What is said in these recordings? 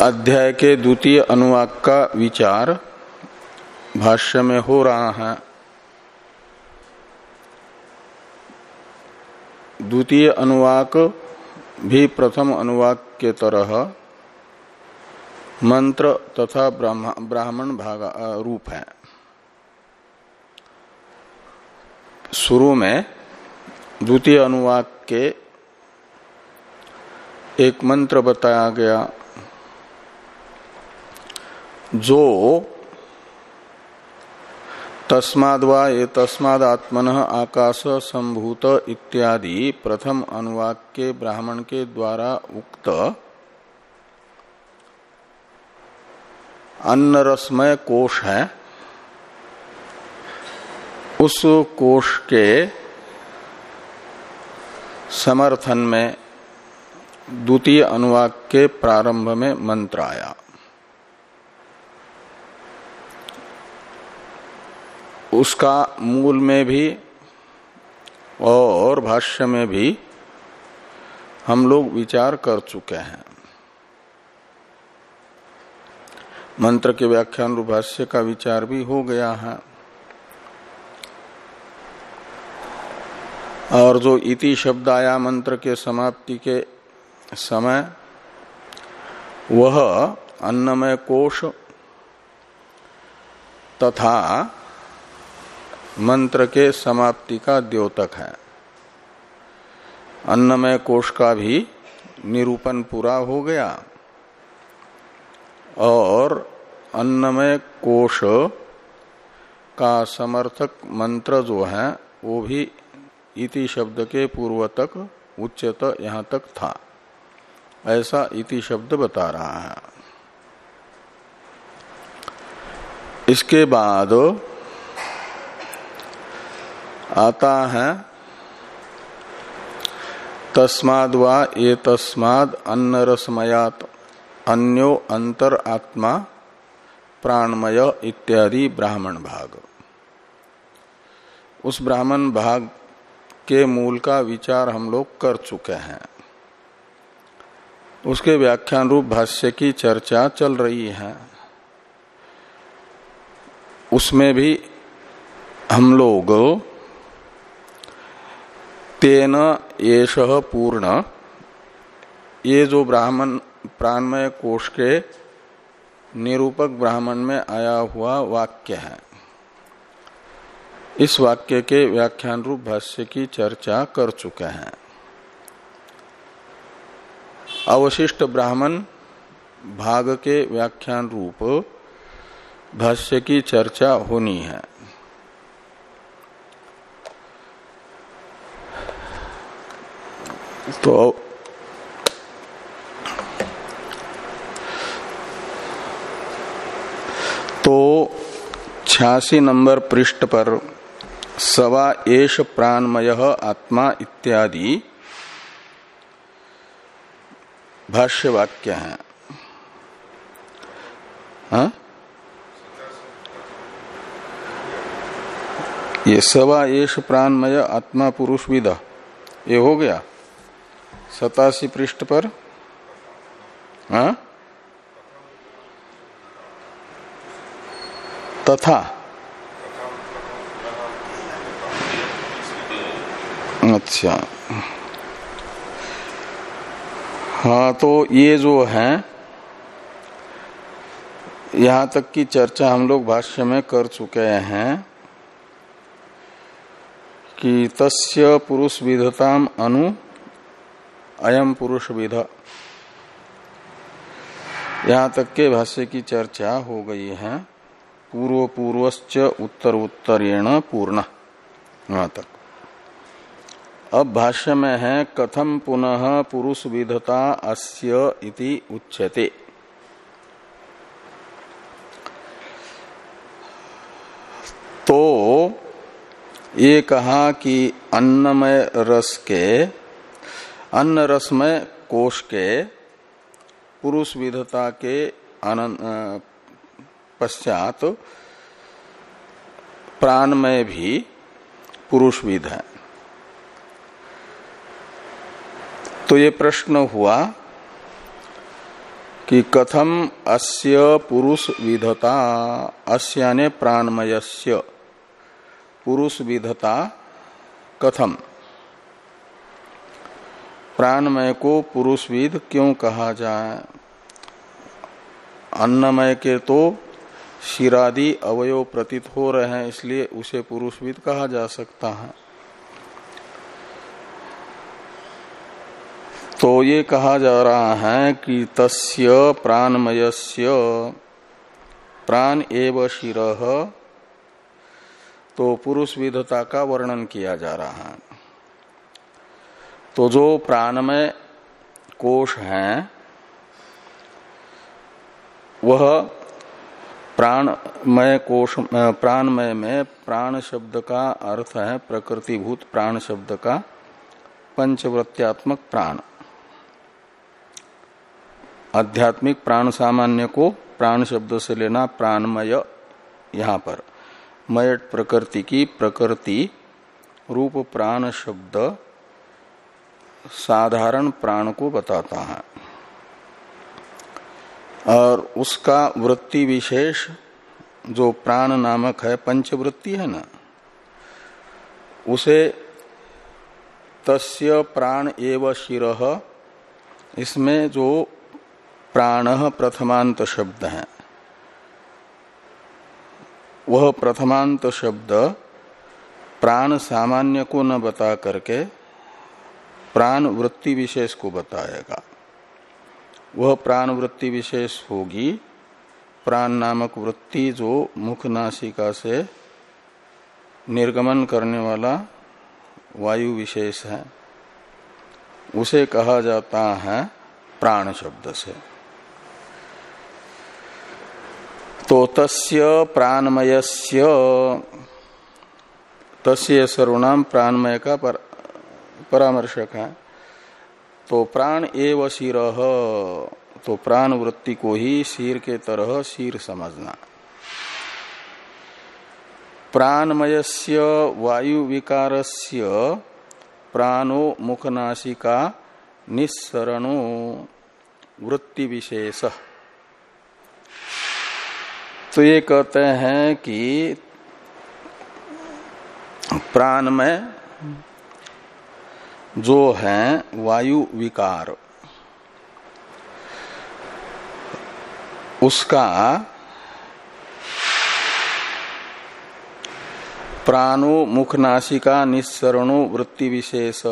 अध्याय के द्वितीय अनुवाक का विचार भाष्य में हो रहा है। द्वितीय अनुवाक भी प्रथम अनुवाक के तरह मंत्र तथा ब्राह्मण भाग रूप है। शुरू में द्वितीय अनुवाक के एक मंत्र बताया गया। जो तस्माद वा ये तस्माद आत्मन आकाश संभूत इत्यादि प्रथम अनुवाक के ब्राह्मण के द्वारा उक्त अन्न रसमय कोश है। उस कोश के समर्थन में द्वितीय अनुवाक के प्रारंभ में मंत्र आया। उसका मूल में भी और भाष्य में भी हम लोग विचार कर चुके हैं। मंत्र के व्याख्यान भाष्य का विचार भी हो गया है। और जो इति शब्द आया मंत्र के समाप्ति के समय, वह अन्नमय कोश तथा मंत्र के समाप्ति का द्योतक है। अन्नमय कोष का भी निरूपण पूरा हो गया। और अन्नमय कोश का समर्थक मंत्र जो है, वो भी इति शब्द के पूर्व तक, उच्चत यहाँ तक था। ऐसा इति शब्द बता रहा है। इसके बाद आता है। तस्माद वा ये तस्माद अन्न रसमयात अन्यो अंतर आत्मा प्राणमय इत्यादि ब्राह्मण भाग। उस ब्राह्मण भाग के मूल का विचार हम लोग कर चुके हैं। उसके व्याख्यान रूप भाष्य की चर्चा चल रही है। उसमें भी हम लोग तेन येष पूर्ण। ये जो ब्राह्मण, प्राणमय कोश के निरूपक ब्राह्मण में आया हुआ वाक्य है। इस वाक्य के व्याख्यान रूप भाष्य की चर्चा कर चुके हैं। अवशिष्ट ब्राह्मण भाग के व्याख्यान रूप भाष्य की चर्चा होनी है। तो तो छियासी नंबर पृष्ठ पर सवा एश प्राणमय आत्मा इत्यादि भाष्य वाक्य है। हा? ये सवा एश प्राणमय आत्मा पुरुष विद। ये हो गया? सतासी पृष्ठ पर। हा? तथा। अच्छा। हाँ तो ये जो है, यहाँ तक की चर्चा हम लोग भाष्य में कर चुके हैं कि तस्य पुरुष विधताम अनु अयम पुरुष विध यहाँ तक के भाष्य की चर्चा हो गई है। पूर्व पूर्वश्च उत्तर उत्तरेण पूर्ण। वहाँ तक। अब भाष्य में है कथम पुनः पुरुष विधता अस्य इति उच्यते। तो ये कहा कि अन्नमय रस के अन्न रसमय कोश के पुरुष विधता के पश्चात प्राणमय भी पुरुष विध है। तो ये प्रश्न हुआ कि कथम अस्य पुरुष विधता अस्याने प्राणमयस्य, पुरुष विधता कथम? प्राणमय को पुरुषविद क्यों कहा जाए? अन्नमय के तो शिरादि अवयव प्रतीत हो रहे हैं, इसलिए उसे पुरुषविद कहा जा सकता है। तो ये कहा जा रहा है कि तस्य प्राणमयस्य, प्राण एव शिर तो पुरुष विधता का वर्णन किया जा रहा है। तो जो प्राणमय कोश है, वह प्राणमय कोश प्राणमय में प्राण शब्द का अर्थ है प्रकृतिभूत प्राण शब्द का पंचवृत्त्यात्मक प्राण। आध्यात्मिक प्राण सामान्य को प्राण शब्द से लेना प्राणमय यहाँ पर। मयट प्रकृति की प्रकृति रूप प्राण शब्द साधारण प्राण को बताता है। और उसका वृत्ति विशेष जो प्राण नामक है, पंचवृत्ति है ना, उसे तस्य प्राण एव शिर, इसमें जो प्राण प्रथमांत शब्द है, वह प्रथमांत शब्द प्राण सामान्य को न बता करके प्राण वृत्ति विशेष को बताएगा। वह प्राण वृत्ति विशेष होगी। प्राण नामक वृत्ति जो मुख नासिका से निर्गमन करने वाला वायु विशेष है उसे कहा जाता है प्राण शब्द से। तो तस्य प्राणमयस्य तस्य सर्वनाम प्राणमय का पर, परामर्शक है। तो प्राण एव शिर तो प्राण वृत्ति को ही शीर के तरह शीर समझना। प्राणमयस्य वायु विकारस्य प्राणो मुखनाशिका निस्सरणो वृत्ति विशेष तो ये कहते हैं कि प्राण में जो है वायु विकार। उसका प्राणो मुखनाशिका निस्सरणो वृत्ति विशेष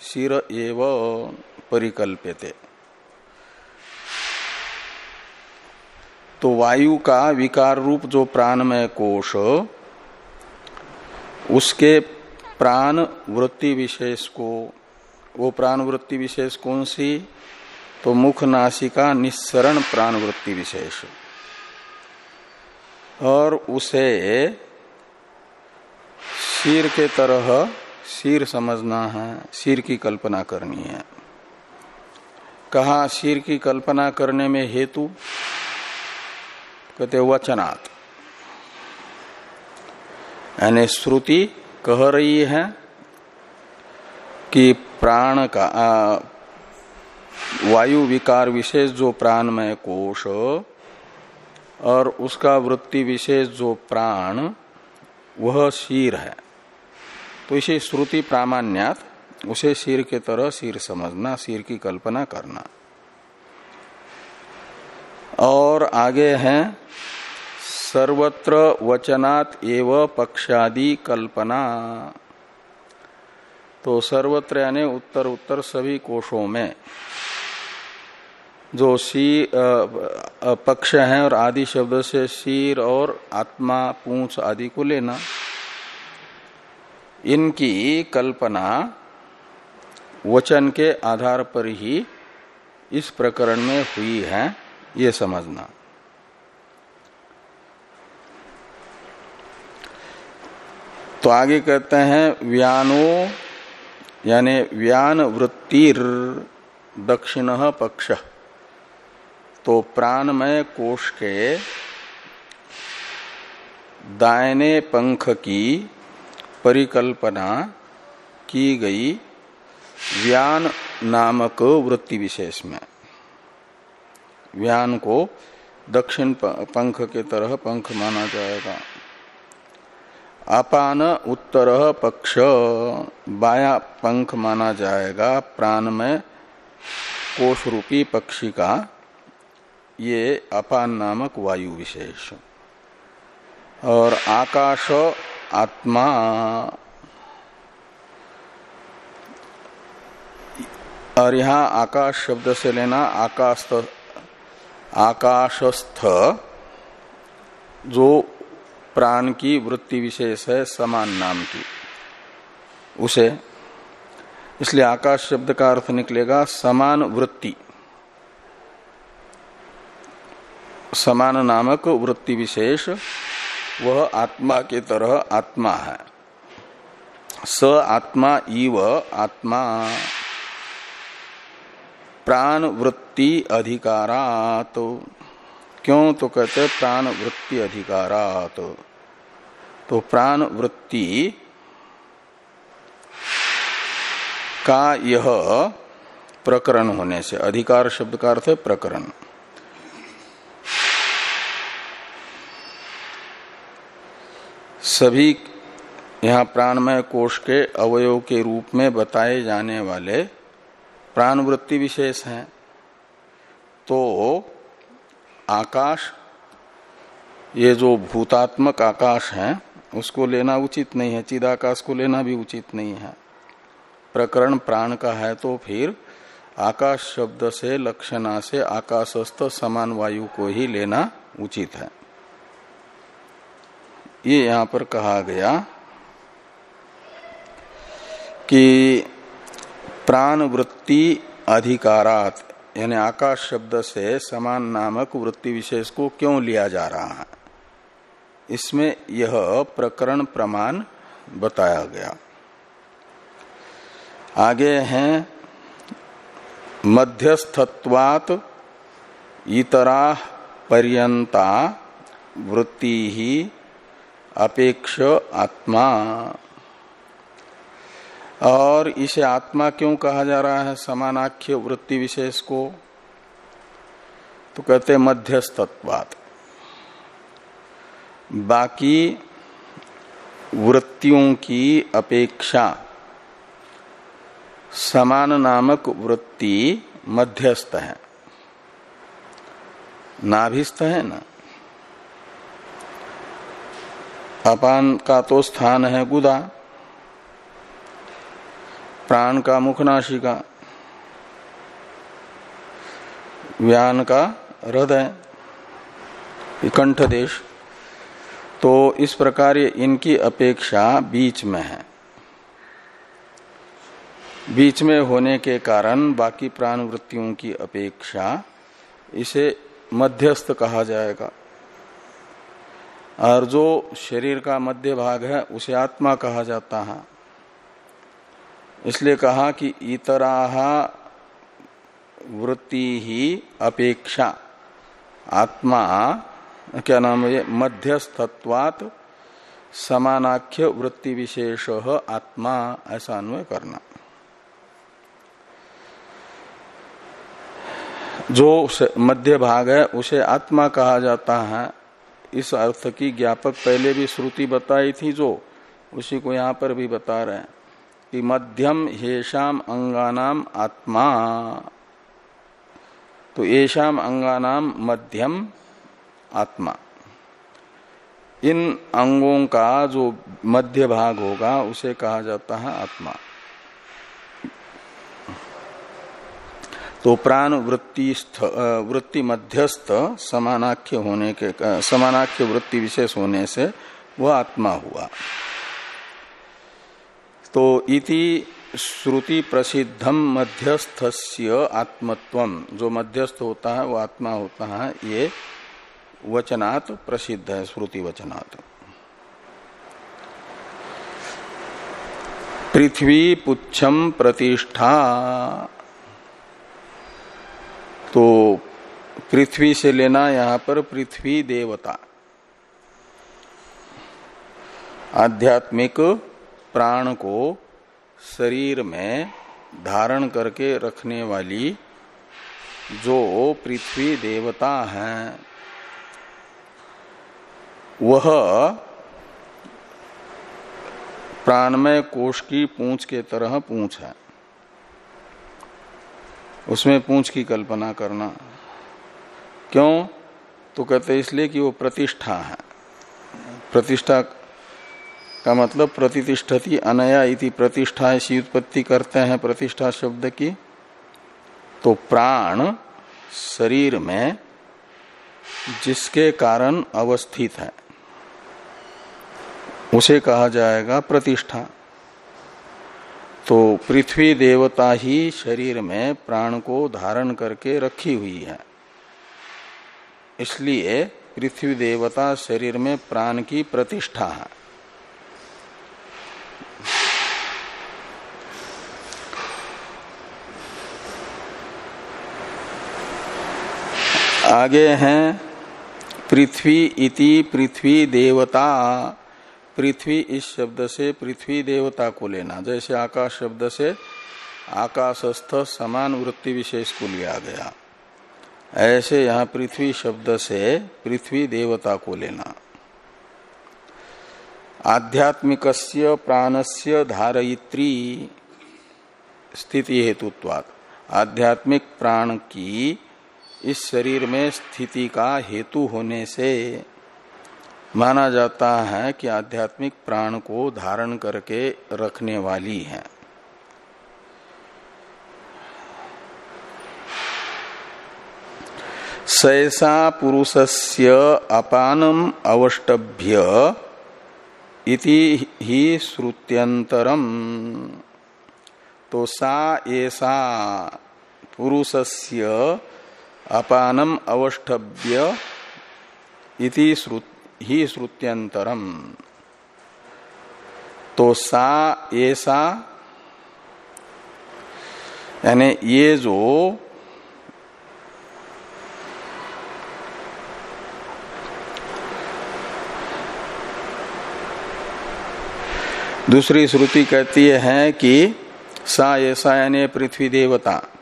शिर एव परिकल्प्यते। तो वायु का विकार रूप जो प्राणमय कोश उसके प्राण वृत्ति विशेष को, वो प्राण वृत्ति विशेष कौन सी? तो मुख नासिका निस्सरण प्राण वृत्ति विशेष। और उसे शीर के तरह शीर समझना है शीर की कल्पना करनी है। कहा शीर की कल्पना करने में हेतु? कहते वचनात्। यानी श्रुति कह रही है कि प्राण का आ, वायु विकार विशेष जो प्राणमय कोश और उसका वृत्ति विशेष जो प्राण वह शीर है। तो इसे श्रुति प्रामाण्यात उसे शीर के तरह शीर समझना शीर की कल्पना करना। और आगे हैं सर्वत्र वचनात् एव पक्षादि कल्पना तो सर्वत्र यानी उत्तर उत्तर सभी कोशों में जो सी पक्ष हैं और आदि शब्द से शीर और आत्मा, पूंछ आदि को लेना। इनकी कल्पना वचन के आधार पर ही इस प्रकरण में हुई है, ये समझना। तो आगे कहते हैं, व्यानो, यानी व्यान वृत्तिर, दक्षिण पक्ष। तो प्राणमय कोश के दायने पंख की परिकल्पना की गई व्यान नामक वृत्ति विशेष में। व्यान को दक्षिण पंख के तरह पंख माना जाएगा। अपान उत्तर पक्ष। बाया पंख माना जाएगा प्राण में कोष रूपी पक्षी का। ये अपान नामक वायु विशेष। और आकाश आत्मा। और यहाँ आकाश शब्द से लेना आकाश आकाशस्थ, जो प्राण की वृत्ति विशेष है, समान नाम की। उसे, इसलिए आकाश शब्द का अर्थ निकलेगा समान वृत्ति। समान नामक वृत्ति विशेष, वह आत्मा के तरह आत्मा है। स आत्मा इव आत्मा। प्राण वृत्ति अधिकारात। क्यों तो कहते प्राण वृत्ति अधिकारात। तो प्राण वृत्ति का यह प्रकरण होने से, अधिकार शब्द का अर्थ है प्रकरण। सभी यहाँ प्राणमय कोष के अवयव के रूप में बताए जाने वाले प्राण वृत्ति विशेष हैं। तो आकाश, ये जो भूतात्मक आकाश है, उसको लेना उचित नहीं है, चिदाकाश को लेना भी उचित नहीं है। प्रकरण प्राण का है तो फिर आकाश शब्द से, लक्षणा से, आकाशस्थ समान वायु को ही लेना उचित है। ये यहाँ पर कहा गया कि प्राण वृत्ति अधिकारात यानी आकाश शब्द से समान नामक वृत्ति विशेष को क्यों लिया जा रहा है? इसमें यह प्रकरण प्रमाण बताया गया। आगे हैं, मध्यस्थत्वात इतरा पर्यंता वृत्ति ही अपेक्ष आत्मा। और इसे आत्मा क्यों कहा जा रहा है? समानाख्य वृत्ति विशेष को। तो कहते मध्यस्थत्वात। बाकी वृत्तियों की अपेक्षा समान नामक वृत्ति मध्यस्थ है। नाभिस्थ है ना? अपान का तो स्थान है गुदा। प्राण का मुखनाशिका व्यान का हृदय कंठ देश तो इस प्रकार इनकी अपेक्षा बीच में है। बीच में होने के कारण बाकी प्राण वृत्तियों की अपेक्षा इसे मध्यस्थ कहा जाएगा। और जो शरीर का मध्य भाग है, उसे आत्मा कहा जाता है। इसलिए कहा कि इतराह वृत्ति ही अपेक्षा। आत्मा, क्या नाम है मध्यस्थत्वात समानाख्य वृत्ति विशेष आत्मा, ऐसा अन्वय करना। जो मध्य भाग है, उसे आत्मा कहा जाता है। इस अर्थ की ज्ञापक पहले भी श्रुति बताई थी जो, उसी को यहाँ पर भी बता रहे हैं। कि मध्यम हेशाम अंगानाम आत्मा। तो येषाम अंगानाम मध्यम आत्मा। इन अंगों का जो मध्य भाग होगा, उसे कहा जाता है आत्मा। तो प्राण वृत्ति वृत्ति मध्यस्थ समानाख्य होने के समानाख्य वृत्ति विशेष होने से वह आत्मा हुआ। तो इति श्रुति प्रसिद्धम मध्यस्थस्य आत्मत्वम जो मध्यस्थ होता है, वो आत्मा होता है, ये वचनात् प्रसिद्ध है श्रुति वचनात् पृथ्वी पुच्छम प्रतिष्ठा। तो पृथ्वी से लेना यहाँ पर पृथ्वी देवता। आध्यात्मिक प्राण को शरीर में धारण करके रखने वाली जो पृथ्वी देवता है, वह प्राणमय कोष की पूंछ के तरह पूंछ है। उसमें पूंछ की कल्पना करना। क्यों? तो कहते इसलिए कि वो प्रतिष्ठा है। प्रतिष्ठा का मतलब प्रतिष्ठती अनया इति प्रतिष्ठा ऐसी उत्पत्ति करते हैं प्रतिष्ठा शब्द की। तो प्राण शरीर में जिसके कारण अवस्थित है, उसे कहा जाएगा प्रतिष्ठा। तो पृथ्वी देवता ही शरीर में प्राण को धारण करके रखी हुई है। इसलिए पृथ्वी देवता शरीर में प्राण की प्रतिष्ठा है। आगे हैं, पृथ्वी इति पृथ्वी देवता। पृथ्वी इस शब्द से पृथ्वी देवता को लेना। जैसे आकाश शब्द से आकाशस्थ समान वृत्ति विशेष को लिया गया। ऐसे यहाँ पृथ्वी शब्द से पृथ्वी देवता को लेना। आध्यात्मिक प्राणस्य धारयित्री स्थिति हेतुत्वात्। आध्यात्मिक प्राण की इस शरीर में स्थिति का हेतु होने से माना जाता है कि आध्यात्मिक प्राण को धारण करके रखने वाली है। सैसा पुरुषस्य अपानम अवष्टभ्य इति ही श्रुत्यंतरम तो सा ऐसा पुरुषस्य अपानम अवष्टभ्य ही श्रुत्यंतरम तो सा ऐसा यानी ये जो दूसरी श्रुति कहती है कि सा ऐसा यानी पृथ्वी देवता।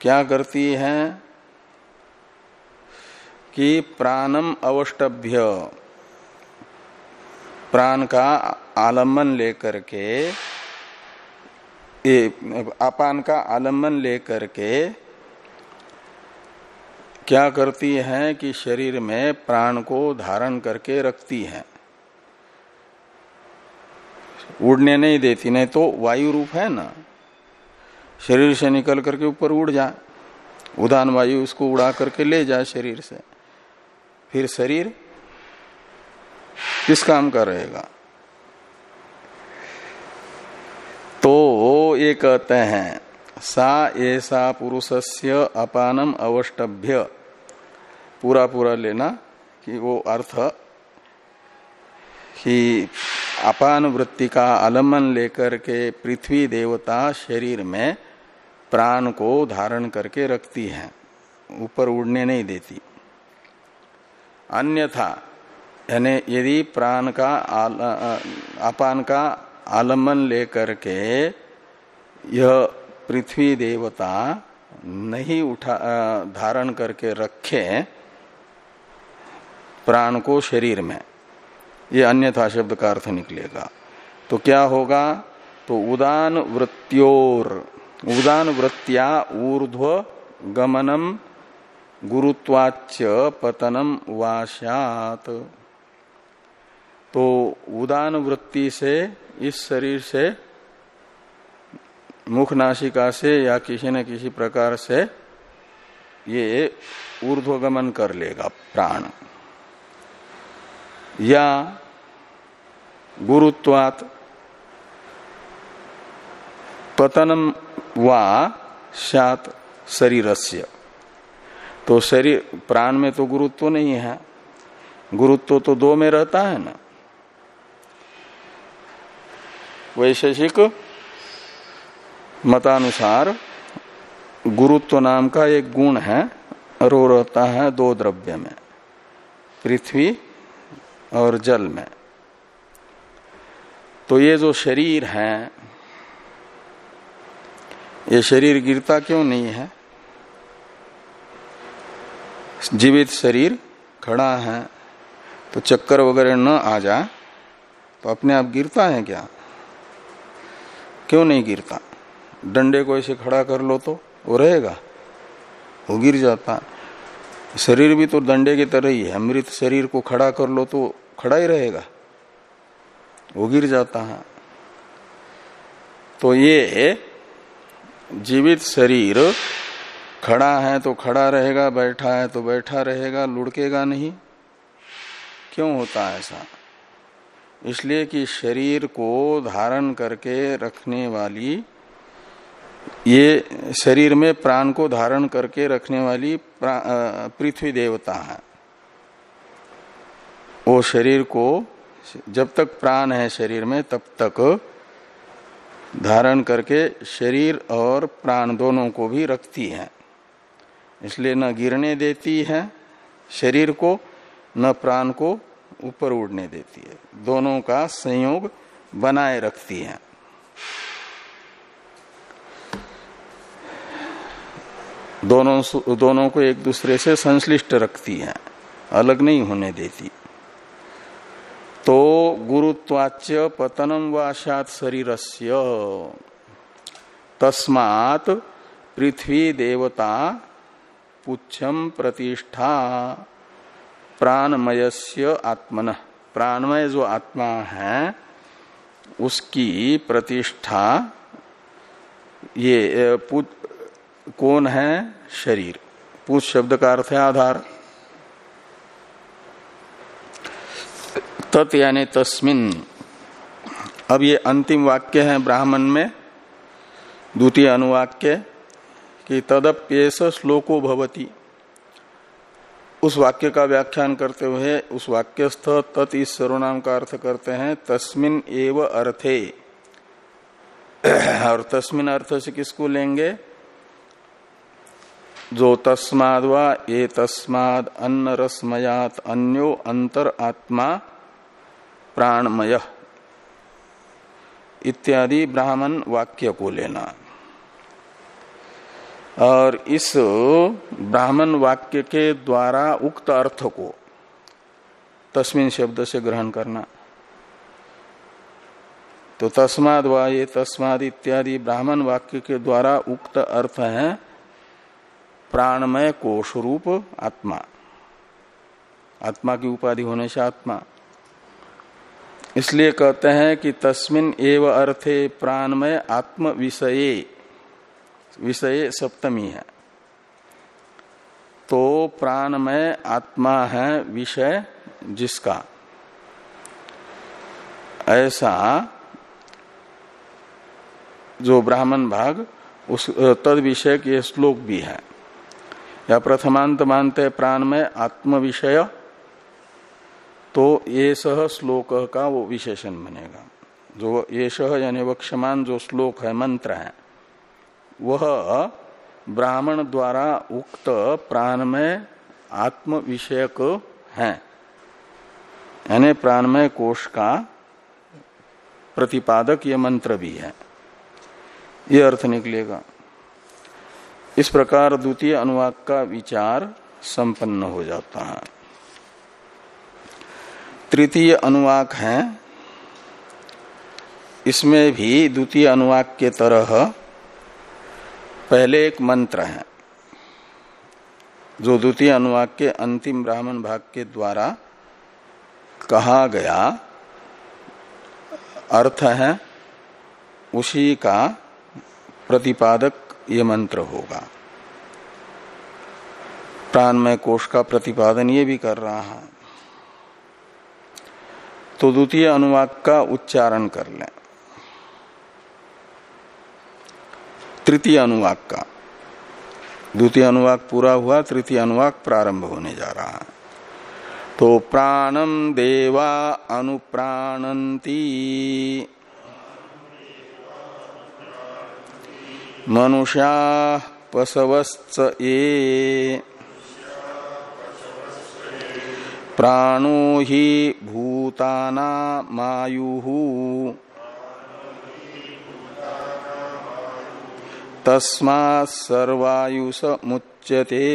क्या करती है कि प्राणम अवष्टभ्य, प्राण का आलंबन लेकर के अपान का आलंबन लेकर के क्या करती है कि शरीर में प्राण को धारण करके रखती है। उड़ने नहीं देती, नहीं तो वायु रूप है ना। शरीर से निकल करके ऊपर उड़ जाए। उदान वायु उसको उड़ा करके ले जाए शरीर से। फिर शरीर किस काम का रहेगा? तो वो ये कहते हैं, सा ऐसा पुरुषस्य अपानम अवष्टभ्य। पूरा पूरा लेना कि वो अर्थ कि अपान वृत्ति का आलंबन लेकर के पृथ्वी देवता शरीर में प्राण को धारण करके रखती है, ऊपर उड़ने नहीं देती। अन्यथा, यानी यदि प्राण का अपान का आलंबन लेकर के यह पृथ्वी देवता नहीं उठा धारण करके रखे प्राण को शरीर में, ये अन्यथा शब्द का अर्थ निकलेगा। तो क्या होगा? तो उदान वृत्योर उदान वृत्तिया ऊर्ध्व गमनम गुरुत्वाच पतनम वाशात तो उदान वृत्ति से, इस शरीर से, मुख नासिका से या किसी न किसी प्रकार से, ये ऊर्ध्वगमन कर लेगा प्राण। या गुरुत्वात पतनम वा शात शरीरस्य। तो शरीर, प्राण में तो गुरुत्व तो नहीं है। गुरुत्व तो तो दो में रहता है ना। वैशेषिक मतानुसार गुरुत्व तो नाम का एक गुण है, रो रहता है दो द्रव्य में, पृथ्वी और जल में। तो ये जो शरीर है ये शरीर गिरता क्यों नहीं है? जीवित शरीर खड़ा है तो चक्कर वगैरह न आ जाए तो अपने आप गिरता है क्या? क्यों नहीं गिरता? डंडे को ऐसे खड़ा कर लो तो वो रहेगा, वो गिर जाता शरीर भी तो डंडे की तरह ही है मृत शरीर को खड़ा कर लो तो खड़ा ही रहेगा, वो गिर जाता है। तो ये जीवित शरीर खड़ा है तो खड़ा रहेगा, बैठा है तो बैठा रहेगा, लुढ़केगा नहीं। क्यों होता है ऐसा? इसलिए कि शरीर को धारण करके रखने वाली, ये शरीर में प्राण को धारण करके रखने वाली पृथ्वी देवता है। वो शरीर को, जब तक प्राण है शरीर में, तब तक धारण करके शरीर और प्राण दोनों को भी रखती है। इसलिए न गिरने देती है, शरीर को, न प्राण को ऊपर उड़ने देती है। दोनों का संयोग बनाए रखती है। दोनों दोनों को एक दूसरे से संश्लिष्ट रखती है, अलग नहीं होने देती। तो गुरुत्वाच्य पतनम वाशात शरीरस्य। तस्मात पृथ्वी देवता पुच्छम प्रतिष्ठा। प्राणमयस्य आत्मन। प्राणमय जो आत्मा है, उसकी प्रतिष्ठा, ये कौन है? शरीर। पुछ शब्द का अर्थ है आधार। तत् यानी तस्मिन। अब ये अंतिम वाक्य है ब्राह्मण में, द्वितीय अनुवाक्य, कि तदप्येस श्लोको भवती। उस वाक्य का व्याख्यान करते हुए उस वाक्यस्थ तत् इस सर्वनाम का अर्थ करते हैं, तस्मिन एव अर्थे। और तस्मिन अर्थ से किसको लेंगे? जो तस्माद ये तस्माद अन्न रसमयात अन्यो अंतर आत्मा प्राणमय। इत्यादि ब्राह्मण वाक्य को लेना। और इस ब्राह्मण वाक्य के द्वारा उक्त अर्थ को तस्मिन शब्द से ग्रहण करना। तो तस्माद ये तस्माद इत्यादि ब्राह्मण वाक्य के द्वारा उक्त अर्थ है प्राणमय कोश रूप आत्मा। आत्मा की उपाधि होने से आत्मा। इसलिए कहते हैं कि तस्मिन एव अर्थे प्राणमय आत्म विषये विषय सप्तमी है। तो प्राणमय आत्मा है विषय जिसका। ऐसा जो ब्राह्मण भाग, उस, तद विषय के श्लोक भी है। या प्रथमांत मानते प्राण में आत्म विषय तो ये सह श्लोक का वो विशेषण बनेगा। जो ये सह यानी वक्षमान जो श्लोक है, मंत्र है, वह ब्राह्मण द्वारा उक्त प्राण में आत्म विषयक है। यानी प्राणमय कोष का प्रतिपादक ये मंत्र भी है। ये अर्थ निकलेगा। इस प्रकार द्वितीय अनुवाक का विचार संपन्न हो जाता है। तृतीय अनुवाक है। इसमें भी द्वितीय अनुवाक के तरह पहले एक मंत्र है, जो द्वितीय अनुवाक के अंतिम ब्राह्मण भाग के द्वारा कहा गया अर्थ है, उसी का प्रतिपादक ये मंत्र होगा। प्राणमय कोष का प्रतिपादन ये भी कर रहा है। तो द्वितीय अनुवाक का उच्चारण कर लें। तृतीय अनुवाक का। द्वितीय अनुवाक पूरा हुआ, तृतीय अनुवाक प्रारंभ होने जा रहा है। तो प्राणम देवा अनुप्राणंती मनुष्या पशवश्च ये। प्राणो हि भूताना तस्मा सर्वायुष मुच्यते।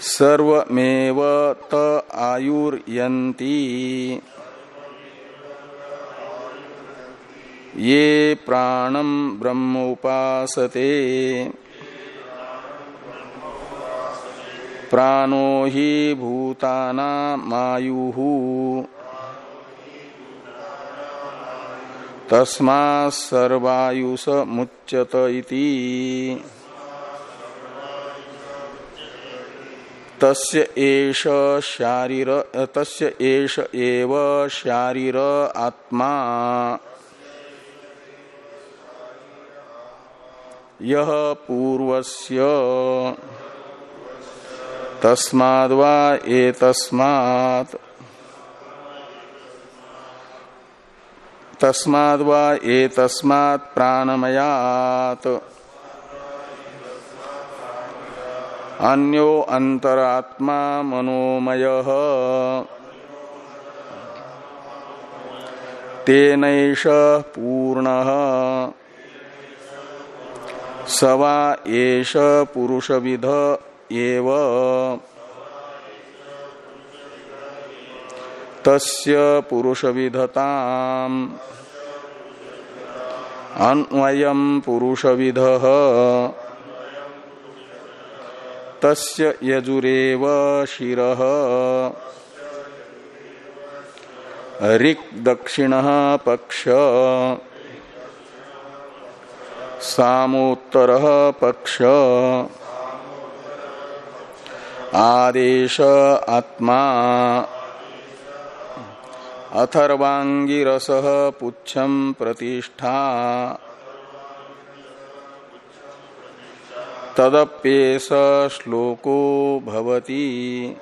सर्वमेव त आयुर्यन्ति। ये प्राणम ब्रह्मोपासते प्राणो ही भूताना मायु। तस्मा सर्वायुष मुच्यत तस्य एष शारीर, तस्य एष एव शारीर आत्मा। यह पूर्वस्य तस्माद्वा एतस्मात्। तस्माद्वा एतस्मात् प्राणमयात्। अन्यो अंतरात्मा मनोमय। तेनैष पूर्ण। सवा एष पुरुषविध। एव। तस्य पुरुषविधताम्। अन्वयम् पुरुषविधः। तस्य यजुरेव शिर। ऋक् दक्षिण पक्ष। सामोत्तर पक्ष। आदेश आत्मा। अथर्वांगिरस पुच्छम प्रतिष्ठा। तदप्येस श्लोको भवति।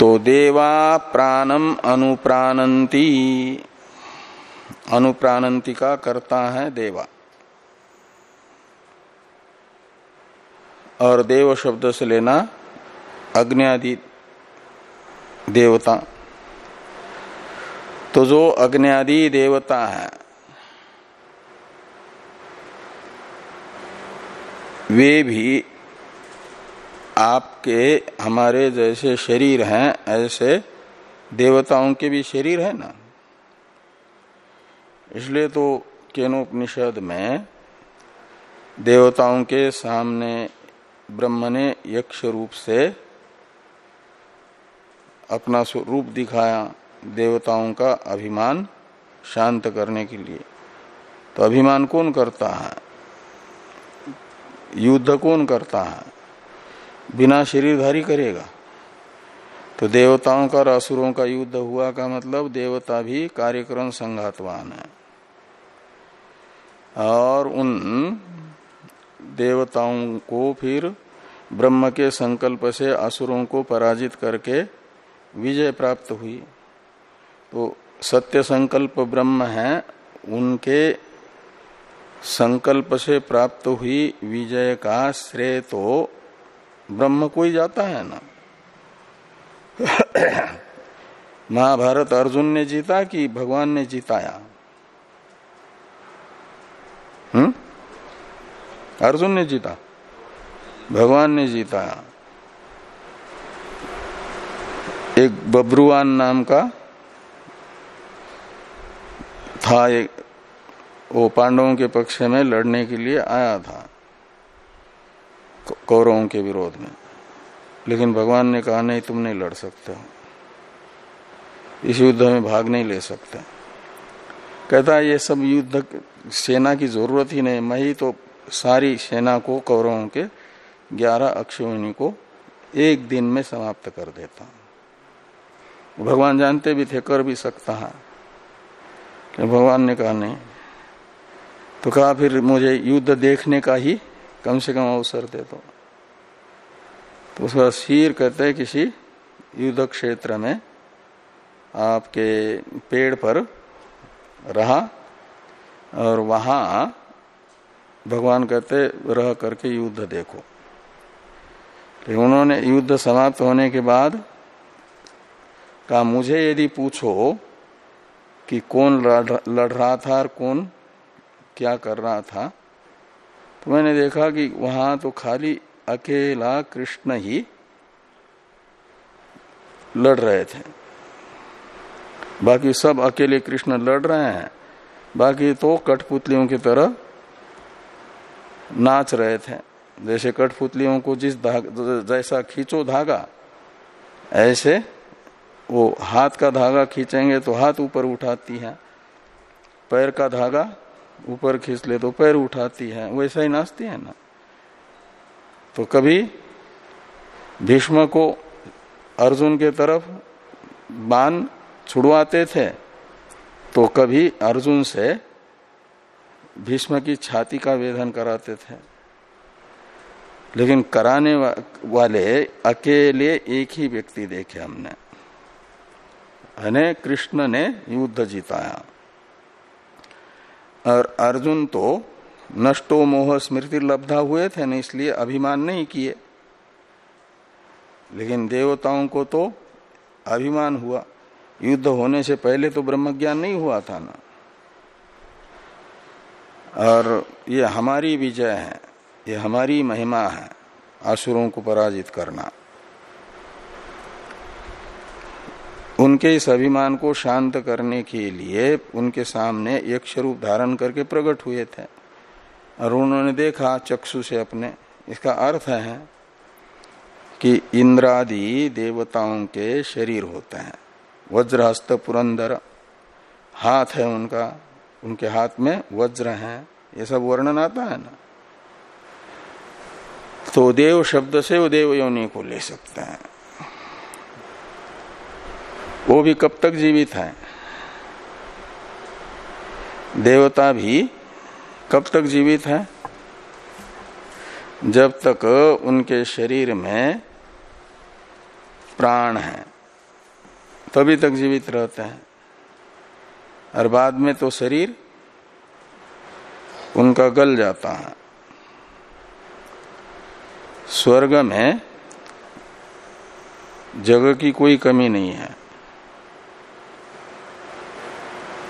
तो देवा प्राणम अनुप्राणंती अनुप्राणंती का करता है देवा। और देव शब्द से लेना अग्नि देवता। तो जो अग्नि देवता है, वे भी आपके, हमारे जैसे शरीर हैं, ऐसे देवताओं के भी शरीर है ना? इसलिए तो केनोपनिषद में देवताओं के सामने ब्रह्म ने यक्ष रूप से अपना रूप दिखाया देवताओं का अभिमान शांत करने के लिए। तो अभिमान कौन करता है? युद्ध कौन करता है? बिना शरीरधारी करेगा। तो देवताओं का और असुरों का युद्ध हुआ का मतलब देवता भी कार्यक्रम संघातवान है। और उन देवताओं को फिर ब्रह्म के संकल्प से असुरों को पराजित करके विजय प्राप्त हुई। तो सत्य संकल्प ब्रह्म है, उनके संकल्प से प्राप्त हुई विजय का श्रेय तो ब्रह्म को ही जाता है ना। महाभारत अर्जुन ने जीता कि भगवान ने जीताया? हम्म? अर्जुन ने जीता। भगवान ने जीता। एक बब्रुआन नाम का था एक, वो पांडवों के पक्ष में लड़ने के लिए आया था कौरवों के विरोध में। लेकिन भगवान ने कहा, नहीं, तुम नहीं लड़ सकते हो। इस युद्ध में भाग नहीं ले सकते। कहता ये सब युद्ध सेना की ज़रूरत ही नहीं। मैं ही तो सारी सेना को, कौरवों के ग्यारह अक्षोहिणी को एक दिन में समाप्त कर देता हूँ। भगवान जानते भी थे, कर भी सकता है। कि भगवान ने कहा, नहीं। तो कहा, फिर मुझे युद्ध देखने का ही कम से कम अवसर दे दो। तो उसका सिर कहते हैं, किसी युद्ध क्षेत्र में आपके पेड़ पर रहा और वहाँ भगवान कहते, रह करके युद्ध देखो। फिर उन्होंने युद्ध समाप्त होने के बाद कहा, मुझे यदि पूछो कि कौन लड़ रहा था और कौन क्या कर रहा था तो मैंने देखा कि वहाँ तो खाली अकेला कृष्ण ही लड़ रहे थे। बाकी सब अकेले कृष्ण लड़ रहे हैं। बाकी तो कठपुतलियों की तरह नाच रहे थे। जैसे कठपुतलियों को जिस जैसा खींचो धागा, ऐसे वो हाथ का धागा खींचेंगे तो हाथ ऊपर उठाती है। पैर का धागा ऊपर खींच ले तो पैर उठाती है। वैसा ही नाचती है ना। तो कभी भीष्म को अर्जुन के तरफ़ बाण छुड़वाते थे तो कभी अर्जुन से भीष्म की छाती का वेधन कराते थे। लेकिन कराने वाले अकेले एक ही व्यक्ति देखे हमने। कृष्ण ने युद्ध जीताया। और अर्जुन तो नष्टो मोह स्मृति लब्धा हुए थे, न इसलिए अभिमान नहीं किए। लेकिन देवताओं को तो अभिमान हुआ। युद्ध होने से पहले तो ब्रह्म ज्ञान नहीं हुआ था ना। और ये हमारी विजय है, ये हमारी महिमा है आसुरों को पराजित करना। उनके इस अभिमान को शांत करने के लिए उनके सामने एक स्वरूप धारण करके प्रकट हुए थे। और उन्होंने देखा चक्षु से अपने, इसका अर्थ है कि इंद्रादि देवताओं के शरीर होते हैं। वज्रहस्त पुरंदर। हाथ है उनका, उनके हाथ में वज्र हैं। ये सब वर्णन आता है ना? तो देव शब्द से वो देव योनि को ले सकते हैं। वो भी कब तक जीवित है? देवता भी कब तक जीवित है? जब तक उनके शरीर में प्राण है। तभी तक जीवित रहते हैं। और बाद में तो शरीर उनका गल जाता है। स्वर्ग में जगह की कोई कमी नहीं है।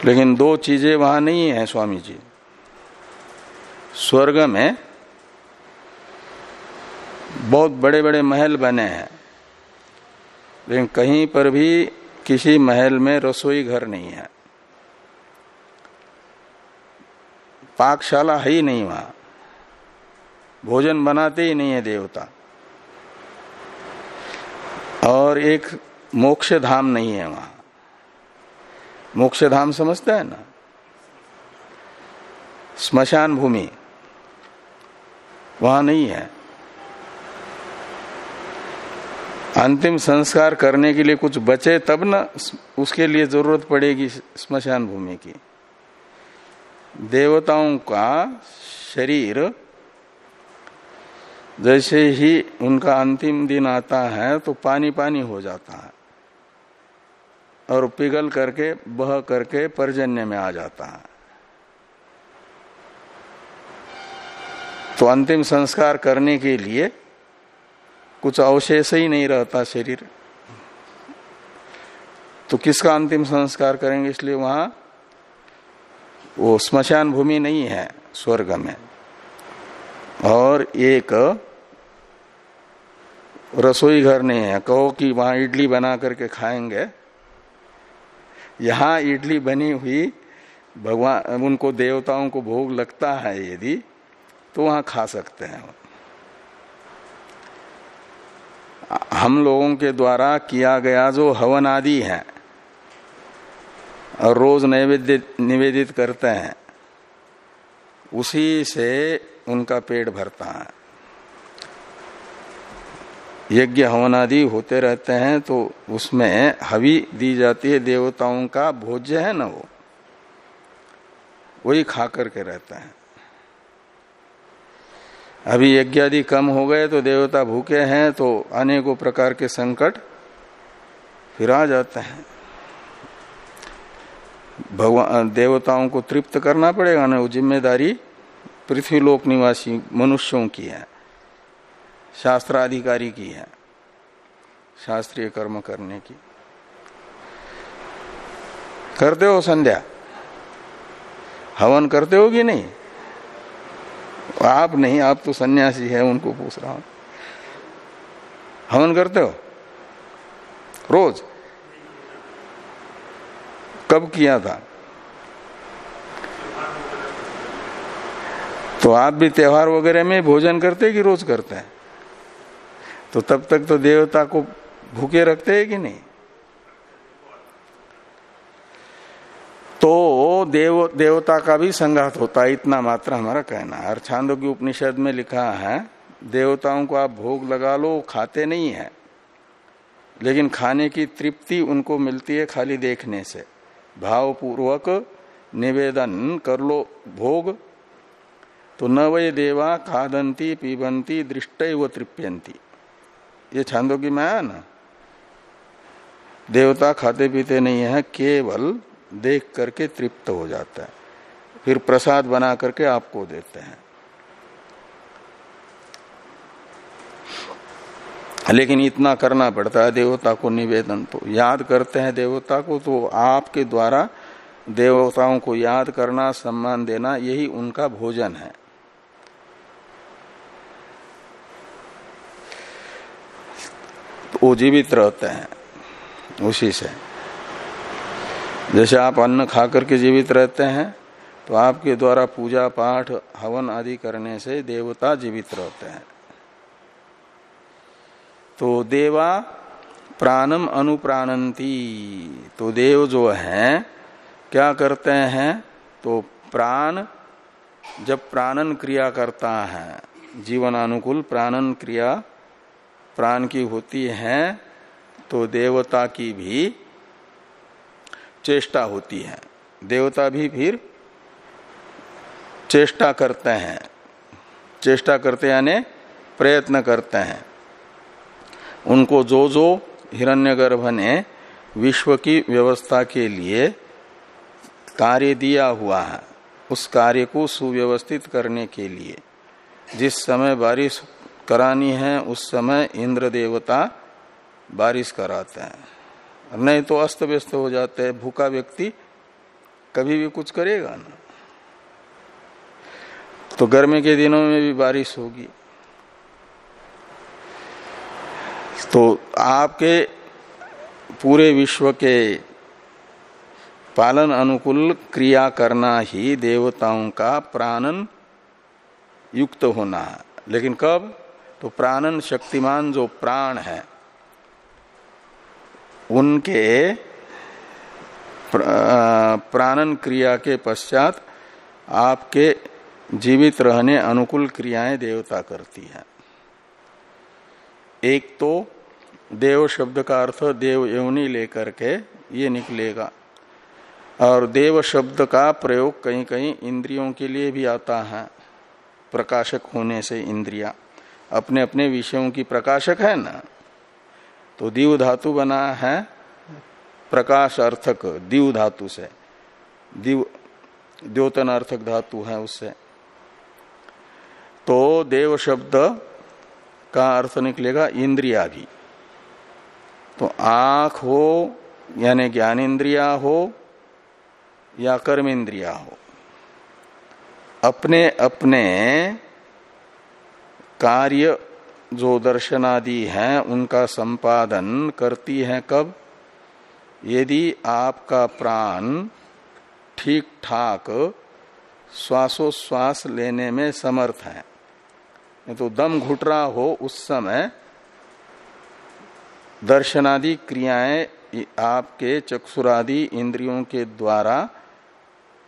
लेकिन दो चीज़ें वहाँ नहीं है, स्वामी जी। स्वर्ग में बहुत बड़े बड़े महल बने हैं। लेकिन कहीं पर भी किसी महल में रसोई घर नहीं है। पाकशाला है ही नहीं वहाँ। भोजन बनाते ही नहीं है देवता। और एक मोक्ष धाम नहीं है वहाँ। मोक्ष धाम समझते हैं ना? स्मशान भूमि। वहाँ नहीं है। अंतिम संस्कार करने के लिए कुछ बचे तब न उसके लिए ज़रूरत पड़ेगी स्मशान भूमि की। देवताओं का शरीर जैसे ही उनका अंतिम दिन आता है तो पानी पानी हो जाता है और पिघल करके, बह करके पर्जन्य में आ जाता है। तो अंतिम संस्कार करने के लिए कुछ अवशेष ही नहीं रहता शरीर। तो किसका अंतिम संस्कार करेंगे? इसलिए वहाँ वो स्मशान भूमि नहीं है, स्वर्ग में। और एक रसोई घर नहीं है। कहो कि वहाँ इडली बना करके खाएँगे। यहाँ इडली बनी हुई भगवान, उनको देवताओं को भोग लगता है यदि तो वहाँ खा सकते हैं हम लोगों के द्वारा किया गया जो हवन आदि है, और रोज नैवेद्य, निवेदित करते हैं, उसी से उनका पेट भरता है। यज्ञ हवन आदि होते रहते हैं तो उसमें हवि दी जाती है, देवताओं का भोज्य है ना वो? वही खा करके रहता है। अभी यज्ञ आदि कम हो गए तो देवता भूखे हैं तो अनेकों प्रकार के संकट फिर आ जाते हैं। भगवान, देवताओं को तृप्त करना पड़ेगा ना? वो ज़िम्मेदारी पृथ्वीलोक निवासी मनुष्यों की है, शास्त्राधिकारी की है, शास्त्रीय कर्म करने की। करते हो संध्या? हवन करते हो कि नहीं? आप नहीं, आप तो सन्यासी है, उनको पूछ रहा हूँ। हवन करते हो? रोज? कब किया था? तो आप भी त्योहार वगैरह में भोजन करते कि रोज करते हैं? तो तब तक तो देवता को भूखे रखते हैं कि नहीं? तो देव, देवता का भी संघात होता है, इतना मात्र हमारा कहना है। छांदो की उपनिषद में लिखा है, देवताओं को आप भोग लगा लो, खाते नहीं है। लेकिन खाने की तृप्ति उनको मिलती है खाली देखने से। भावपूर्वक निवेदन कर लो भोग। तो न वे देवा खादंती, पीबंती, दृष्ट व तृप्यंती। ये छांदो की माया ना? देवता खाते पीते नहीं है, केवल देख करके तृप्त हो जाता है। फिर प्रसाद बना करके आपको देते हैं। लेकिन इतना करना पड़ता है देवता को निवेदन तो। याद करते हैं देवता को तो आपके द्वारा देवताओं को याद करना, सम्मान देना, यही उनका भोजन है। तो वो जीवित रहते हैं, उसी से। जैसे आप अन्न खा करके जीवित रहते हैं तो आपके द्वारा पूजा पाठ, हवन आदि करने से देवता जीवित रहते हैं। तो देवा प्राणम अनुप्राणंती। तो देव जो है, क्या करते हैं तो प्राण, जब प्राणन क्रिया करता है जीवन अनुकूल प्राणन क्रिया, प्राण की होती है तो देवता की भी चेष्टा होती है। देवता भी फिर चेष्टा करते हैं। चेष्टा करते यानी प्रयत्न करते हैं। उनको जो जो हिरण्यगर्भ ने विश्व की व्यवस्था के लिए कार्य दिया हुआ है, उस कार्य को सुव्यवस्थित करने के लिए, जिस समय बारिश करानी है, उस समय इंद्र देवता बारिश कराते हैं। नहीं तो अस्त व्यस्त हो जाते हैं, भूखा व्यक्ति कभी भी कुछ करेगा ना। तो गर्मी के दिनों में भी बारिश होगी। तो आपके पूरे विश्व के पालन अनुकूल क्रिया करना ही देवताओं का प्राणन युक्त होना। है लेकिन कब? तो प्राणन शक्तिमान जो प्राण है उनके प्राणन क्रिया के पश्चात आपके जीवित रहने अनुकूल क्रियाएँ देवता करती है। एक तो देव शब्द का अर्थ देव यवनी लेकर के ये निकलेगा, और देव शब्द का प्रयोग कहीं कहीं इंद्रियों के लिए भी आता है। प्रकाशक होने से इंद्रिया, अपने अपने विषयों की प्रकाशक है ना? तो दीव धातु बना है प्रकाश अर्थक, दीव धातु से। दीव, द्योतन अर्थक धातु है उससे। तो देव शब्द का अर्थ निकलेगा इंद्रिया भी तो आँख हो, यानी ज्ञान इंद्रिया हो, या कर्म इंद्रिया हो। अपने अपने कार्य जो दर्शनादि हैं, उनका संपादन करती हैं कब? यदि आपका प्राण ठीक ठाक श्वासोश्वास लेने में समर्थ है तो दम घुट रहा हो उस समय दर्शनादि क्रियाएँ आपके चक्षुरादि इंद्रियों के द्वारा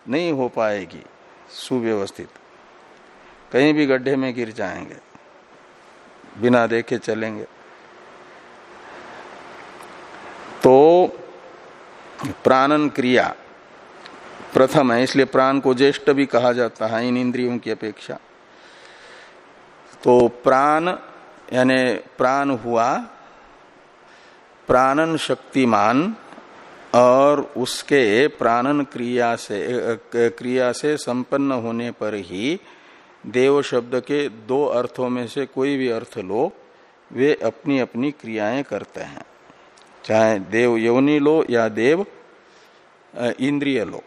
नहीं हो पाएगी, सुव्यवस्थित। कहीं भी गड्ढे में गिर जाएँगे। बिना देखे चलेंगे। तो प्राणन क्रिया प्रथम है, इसलिए प्राण को ज्येष्ठ भी कहा जाता है इन इंद्रियों की अपेक्षा। तो प्राण, यानी प्राण हुआ प्राणन शक्तिमान और उसके प्राणन क्रिया से क्रिया से संपन्न होने पर ही देव शब्द के दो अर्थों में से कोई भी अर्थ लो, वे अपनी अपनी क्रियाएँ करते हैं। चाहे देव यवनी लो या देव इंद्रिय लो।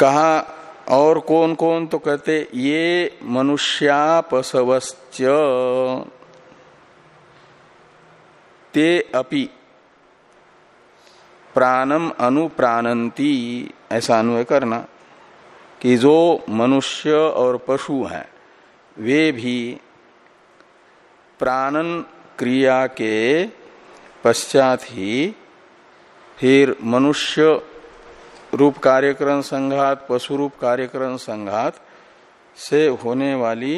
कहा, और कौन कौन तो कहते, ये मनुष्यापसवश्च। ते अपि प्राणम अनुप्राणंती ऐसा अनुय करना। कि जो मनुष्य और पशु हैं, वे भी प्राणन क्रिया के पश्चात ही फिर मनुष्य रूप कार्यक्रम संघात, पशु रूप कार्यक्रम संघात से होने वाली,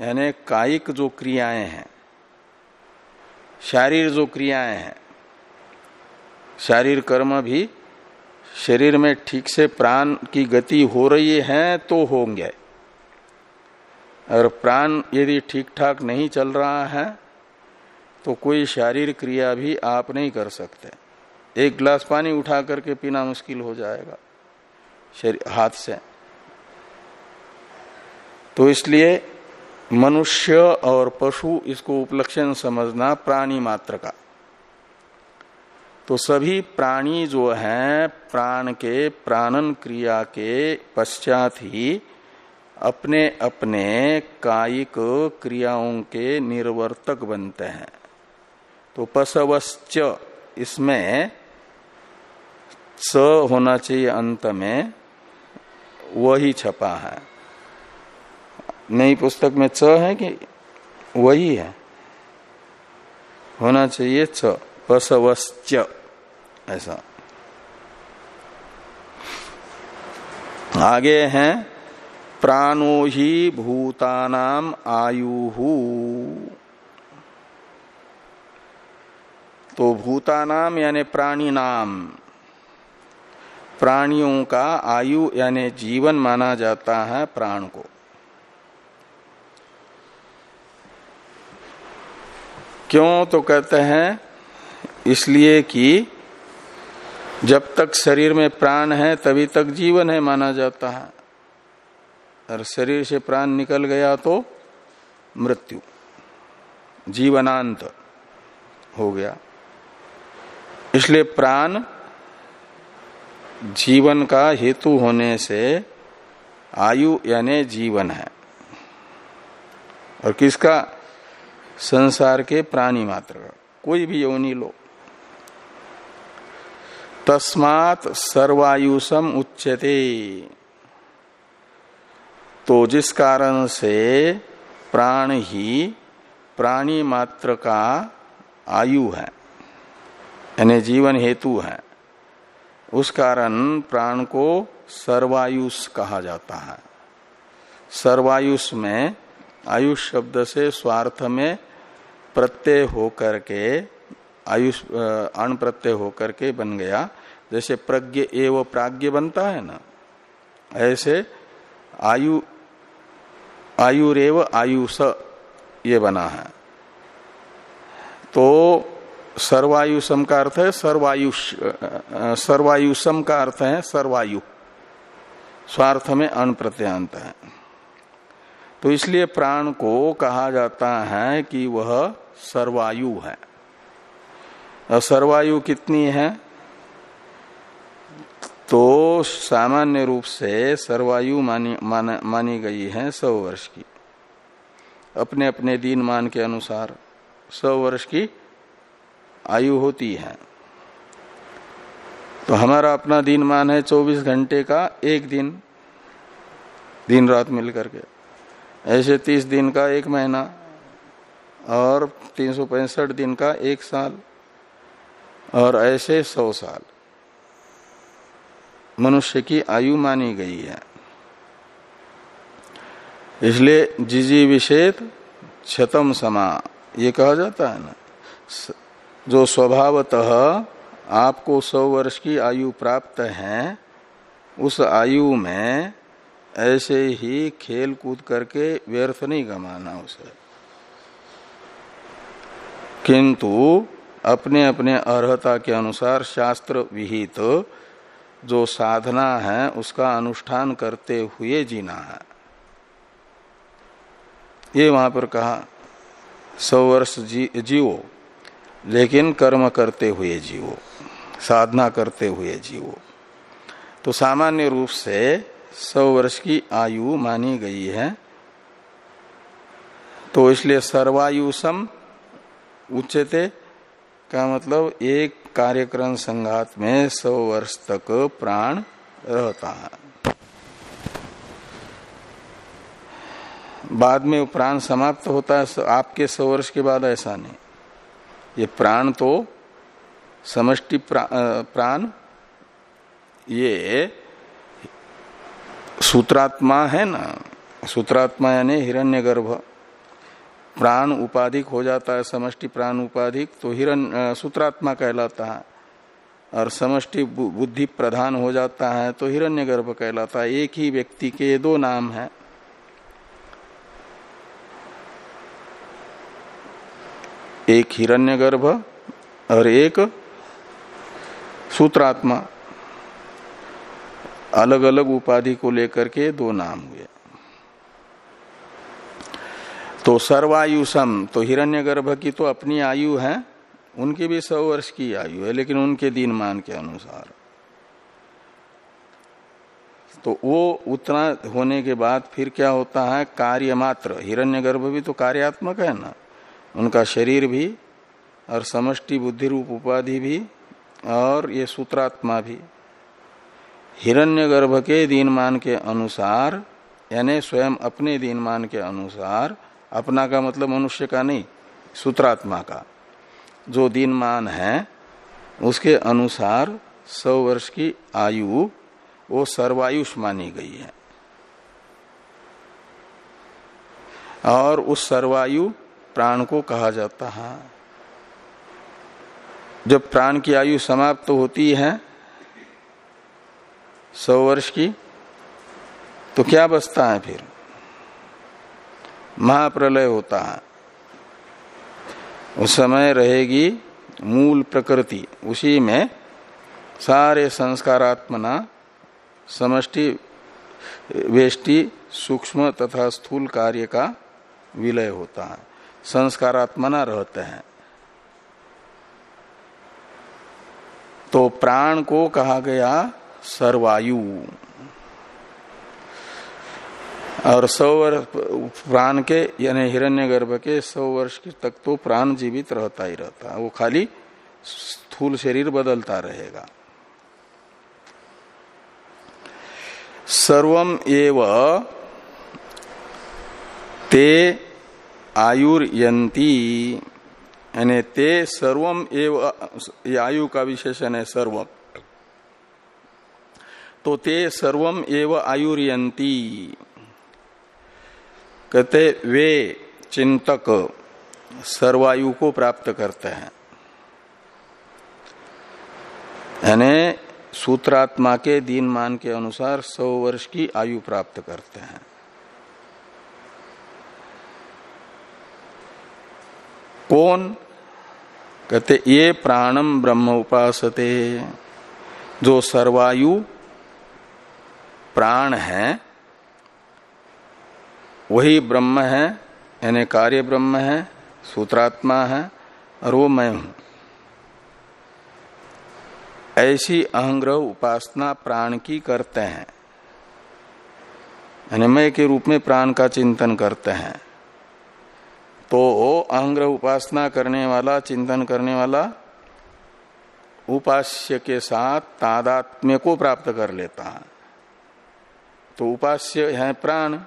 यानी कायिक जो क्रियाएँ हैं, शारीर जो क्रियाएँ हैं, शारीर कर्म भी शरीर में ठीक से प्राण की गति हो रही है तो होंगे। और प्राण यदि ठीक ठाक नहीं चल रहा है तो कोई शारीरिक क्रिया भी आप नहीं कर सकते। एक गिलास पानी उठा करके पीना मुश्किल हो जाएगा हाथ से। तो इसलिए मनुष्य और पशु इसको उपलक्षण समझना प्राणी मात्र का। तो सभी प्राणी जो हैं, प्राण के, प्राणन क्रिया के पश्चात ही अपने अपने कायिक क्रियाओं के निर्वर्तक बनते हैं। तो पशवश्च इसमें स होना चाहिए अंत में, वही छपा है। नई पुस्तक में च है कि वही है? होना चाहिए च पसवश्च ऐसा। आगे हैं, प्राणो ही भूतानाम आयु। तो भूतानाम यानी प्राणी नाम प्राणियों का आयु यानी जीवन माना जाता है प्राण को। क्यों? तो कहते हैं इसलिए कि जब तक शरीर में प्राण है, तभी तक जीवन है माना जाता है। और शरीर से प्राण निकल गया तो मृत्यु, जीवनांत हो गया। इसलिए प्राण जीवन का हेतु होने से आयु यानी जीवन है। और किसका? संसार के प्राणी मात्र का। कोई भी यौनी लो। तस्मात सर्वायुषम उच्चते तो जिस कारण से प्राण ही प्राणी मात्र का आयु है, यानी जीवन हेतु है, उस कारण प्राण को सर्वायुष कहा जाता है। सर्वायुष में, आयुष शब्द से स्वार्थ में प्रत्यय होकर के, आयुष अण प्रत्यय होकर के बन गया। जैसे प्रज्ञ एवं प्राज्ञ बनता है ना, ऐसे आयु, आयुरेव आयुष ये बना है। तो सर्वायुषम का अर्थ है सर्वायुष, सर्वायुषम का अर्थ है सर्वायु। स्वार्थ में अन प्रत्यांत है। तो इसलिए प्राण को कहा जाता है कि वह सर्वायु है। सर्वायु कितनी है? तो सामान्य रूप से सर्वायु मानी मान, मानी गई है सौ वर्ष की। अपने अपने दिन मान के अनुसार सौ वर्ष की आयु होती है। तो हमारा अपना दिन मान है 24 घंटे का एक दिन दिन रात मिल करके। ऐसे 30 दिन का एक महीना और तीन सौ पैंसठ दिन का एक साल और ऐसे सौ साल। मनुष्य की आयु मानी गई है। इसलिए जिजी विषेद छतम समा, ये कहा जाता है ना जो स्वभावतः आपको सौ वर्ष की आयु प्राप्त है, उस आयु में ऐसे ही खेल कूद करके व्यर्थ नहीं गमाना उसे। किंतु अपने अपने अर्हता के अनुसार शास्त्र विहित जो साधना है उसका अनुष्ठान करते हुए जीना है। ये वहाँ पर कहा सौ वर्ष जी, जीवो लेकिन कर्म करते हुए जीवो साधना करते हुए जीवो। तो सामान्य रूप से सौ वर्ष की आयु मानी गई है। तो इसलिए सर्वायुषम उच्चते का मतलब एक कार्यक्रम संघात में सौ वर्ष तक प्राण रहता है। बाद में प्राण समाप्त होता है आपके सौ वर्ष के बाद ऐसा नहीं। ये प्राण तो समष्टि प्रा, प्राण ये सूत्रात्मा है ना। सूत्रात्मा यानी हिरण्यगर्भ। प्राण उपाधिक हो जाता है, समष्टि प्राण उपाधिक तो हिरण सूत्रात्मा कहलाता है। और समष्टि बुद्धि प्रधान हो जाता है तो हिरण्यगर्भ कहलाता है। एक ही व्यक्ति के दो नाम है। एक हिरण्यगर्भ और एक सूत्रात्मा। अलग अलग उपाधि को लेकर के दो नाम हुए। तो सर्वायुषम तो हिरण्यगर्भ की तो अपनी आयु है, उनकी भी सौ वर्ष की आयु है, लेकिन उनके दिन मान के अनुसार। तो वो उतना होने के बाद फिर क्या होता है, कार्य मात्र, हिरण्यगर्भ भी तो कार्यात्मक है ना, उनका शरीर भी, और समष्टि बुद्धि रूप उपाधि भी, और ये सूत्रात्मा भी। हिरण्यगर्भ के दिनमान के अनुसार, यानी स्वयं अपने दिनमान के अनुसार अपना का मतलब मनुष्य का नहीं, सूत्रात्मा का। जो दिनमान है, उसके अनुसार सौ वर्ष की आयु, वो सर्वायुष मानी गई है। और उस सर्वायु प्राण को कहा जाता है। जब प्राण की आयु समाप्त तो होती है, सौ वर्ष की तो क्या बचता है फिर? महाप्रलय होता है। उस समय रहेगी मूल प्रकृति। उसी में सारे संस्कारात्मना, समष्टि, वेष्टि, सूक्ष्म तथा स्थूल कार्य का विलय होता है। संस्कारात्मना रहते हैं। तो प्राण को कहा गया सर्वायु। और सौ वर्ष प्राण के, यानी हिरण्यगर्भ के सौ वर्ष तक तो प्राण जीवित रहता ही रहता वो खाली स्थूल शरीर बदलता रहेगा। सर्वम एव ते आयुर्यंती यानी ते सर्वम एव आयु का विशेषण है सर्वम। तो ते सर्वम एव आयुर्यंती कहते, वे चिंतक सर्वायु को प्राप्त करते हैं। यानी सूत्रात्मा के दीन मान के अनुसार सौ वर्ष की आयु प्राप्त करते हैं। कौन? कहते, ये प्राणम ब्रह्म उपासते। जो सर्वायु प्राण है वही ब्रह्म है, यानी कार्य ब्रह्म है, सूत्रात्मा है, और वो मैं हूँ। ऐसी अहंग्रह उपासना प्राण की करते हैं। यानी मैं के रूप में प्राण का चिंतन करते हैं। तो अहंग्रह उपासना करने वाला, चिंतन करने वाला, उपास्य के साथ तादात्म्य को प्राप्त कर लेता है। तो उपास्य है प्राण।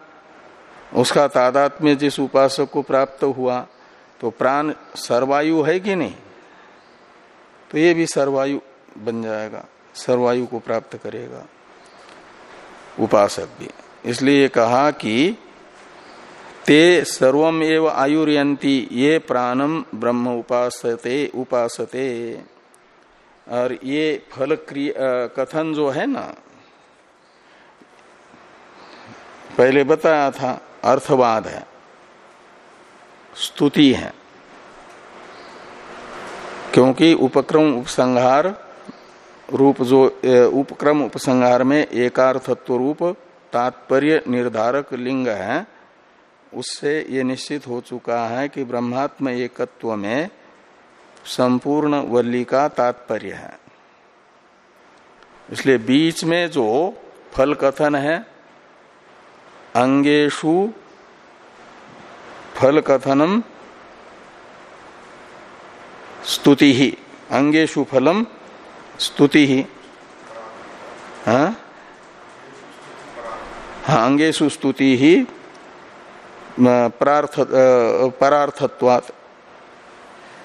उसका तादात्म्य जिस उपासक को प्राप्त हुआ तो प्राण सर्वायु है कि नहीं? तो ये भी सर्वायु बन जाएगा, सर्वायु को प्राप्त करेगा उपासक भी। इसलिए कहा कि ते सर्वम एव आयुर्यंती ये प्राणम ब्रह्म उपासते उपासते। और ये फल कथन जो है ना, पहले बताया था अर्थवाद है, स्तुति है। क्योंकि उपक्रम उपसंहार रूप जो उपक्रम उपसंहार में एकार्थत्व रूप, तात्पर्य निर्धारक लिंग है, उससे ये निश्चित हो चुका है कि ब्रह्मात्म एकत्व में संपूर्ण वल्ली का तात्पर्य है। इसलिए बीच में जो फल कथन है अंगेशु फल कथनम स्तुति। ही अंगेशु फलम स्तुति। ही? हाँ हाँ अंगेशु स्तुति ही परार्थ परार्थत्वात।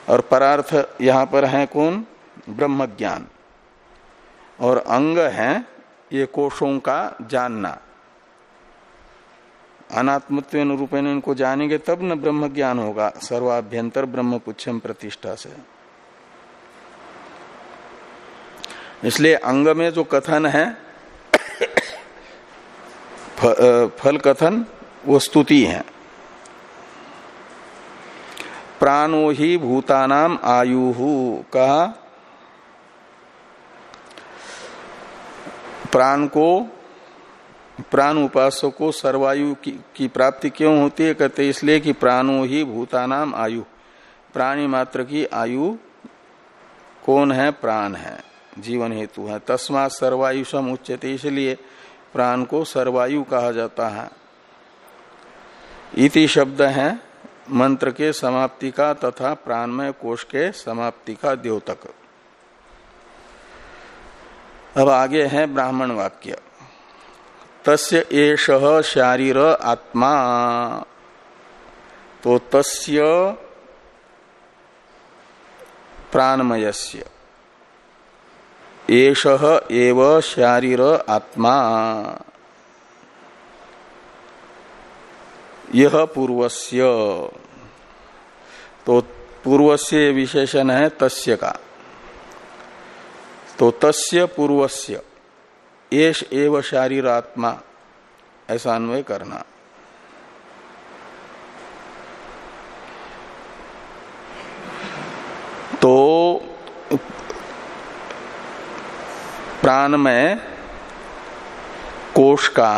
और परार्थ यहाँ पर है कौन? ब्रह्म ज्ञान और अंग है, ये कोषों का जानना। अनात्मत्व रूपेण इनको जानेंगे, तब न ब्रह्म ज्ञान होगा। सर्वाभ्यंतर ब्रह्म पुच्छम प्रतिष्ठा से। इसलिए अंग में जो कथन है फल कथन, वो स्तुति है। प्राणो ही भूतानाम आयु, कहा, प्राण को प्राण उपासक को सर्वायु की, की प्राप्ति क्यों होती है? कहते इसलिए कि प्राणो ही भूतानाम आयु। प्राणी मात्र की आयु कौन है? प्राण है जीवन हेतु है। तस्मात सर्वायु सम उच्चते इसलिए प्राण को सर्वायु कहा जाता है। इति शब्द है मंत्र के समाप्ति का तथा प्राणमय कोष के समाप्ति का द्योतक। अब आगे है ब्राह्मण वाक्य। तस्य एष शारीर आत्मा। तो तस्य प्राणमयस्य। एष एव शारीर आत्मा। यह पूर्वस्य। तो पूर्वस्य विशेषण है तस्य का। तो तस्य पूर्वस्य। एश एव शारीर आत्मा ऐसा अन्वय करना। तो प्राण में कोष का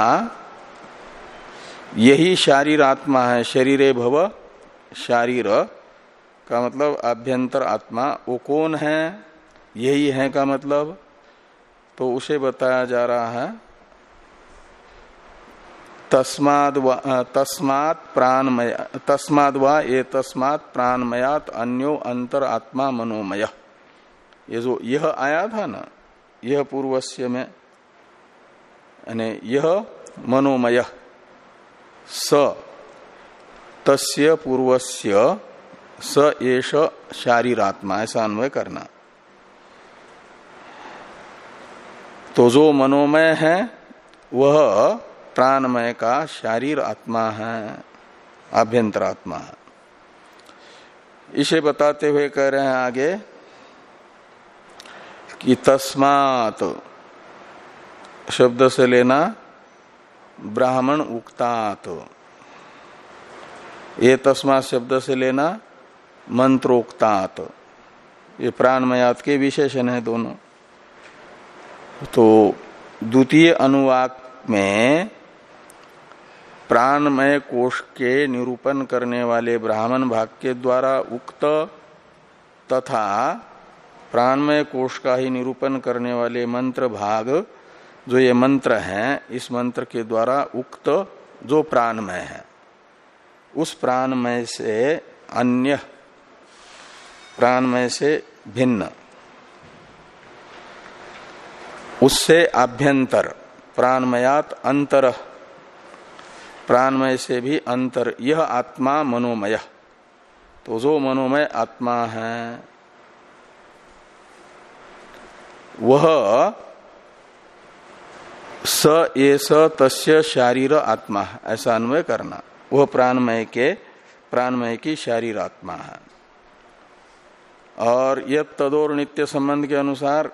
यही शारीर आत्मा है, शरीर भव, शारीर का मतलब आभ्यंतर आत्मा। वो कौन है? यही है का मतलब? तो उसे बताया जा रहा है, तस्माद तस्मात प्राणमय, तस्माद व ये तस्मात प्राणमयात अन्यो अंतर आत्मा मनोमय। ये जो, यह आया था ना, यह पूर्वस्य में यह मनोमय, स, तस्य पूर्वस्य, स एष शारीरात्मा, ऐसा अन्वय करना। तो जो मनोमय है, वह प्राणमय का शारीर आत्मा है आभ्यंतर आत्मा है। इसे बताते हुए कह रहे हैं आगे कि तस्मात शब्द से लेना ब्राह्मण उक्तात। ये तस्मात शब्द से लेना मंत्रोक्तात। ये प्राणमयात के विशेषण है दोनों। तो द्वितीय अनुवाक में प्राणमय कोष के निरूपण करने वाले ब्राह्मण भाग के द्वारा उक्त तथा प्राणमय कोष का ही निरूपण करने वाले मंत्र भाग, जो ये मंत्र हैं, इस मंत्र के द्वारा उक्त जो प्राणमय है। उस प्राणमय से अन्य, प्राणमय से भिन्न। उससे आभ्यंतर प्राणमयात अंतर। प्राणमय से भी अंतर। यह आत्मा मनोमय। तो जो मनोमय आत्मा है, वह स ये स तस्य शारीर आत्मा ऐसा अन्वय करना। वह प्राणमय के, प्राणमय की शारीर आत्मा है। और यह तदोर नित्य संबंध के अनुसार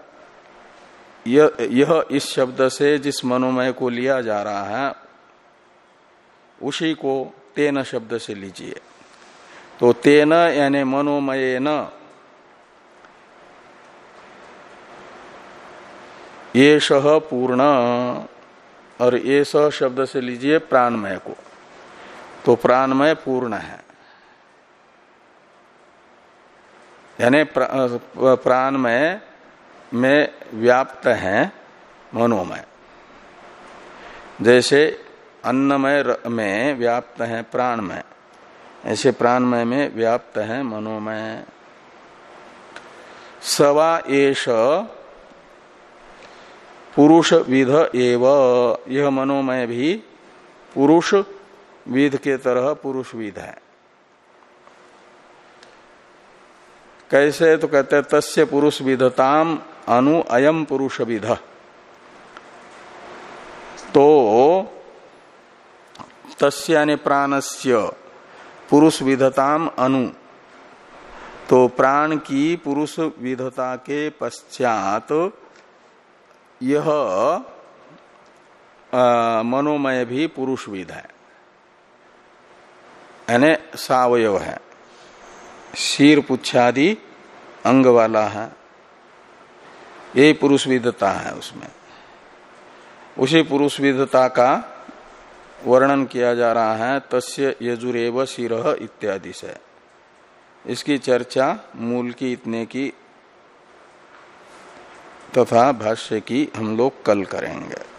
यह इस शब्द से जिस मनोमय को लिया जा रहा है, उसी को तेन शब्द से लीजिए। तो तेन यानी मनोमय न ये पूर्ण और ये सह शब्द से लीजिए प्राणमय को। तो प्राणमय पूर्ण है। यानी प्राणमय में व्याप्त है मनोमय। जैसे अन्नमय में व्याप्त है प्राणमय, ऐसे प्राणमय में व्याप्त है मनोमय। सवा एष पुरुष विध एव, यह मनोमय भी पुरुष विध के तरह पुरुष विध है। कैसे तो कहते तस्य पुरुष विधताम अनु अयम पुरुष विध तो तस्यानि प्राणस्य पुरुष विधताम अनु। तो प्राण की पुरुष विधता के पश्चात यह मनोमय भी पुरुष विध है। यानी सावयव है। शीर, पुच्छादि अंग वाला है। यही पुरुष विधता है उसमें। उसी पुरुष विधता का वर्णन किया जा रहा है, तस्य यजुरेव शिव इत्यादि से। इसकी चर्चा मूल की, इतने की तथा भाष्य की हम लोग कल करेंगे।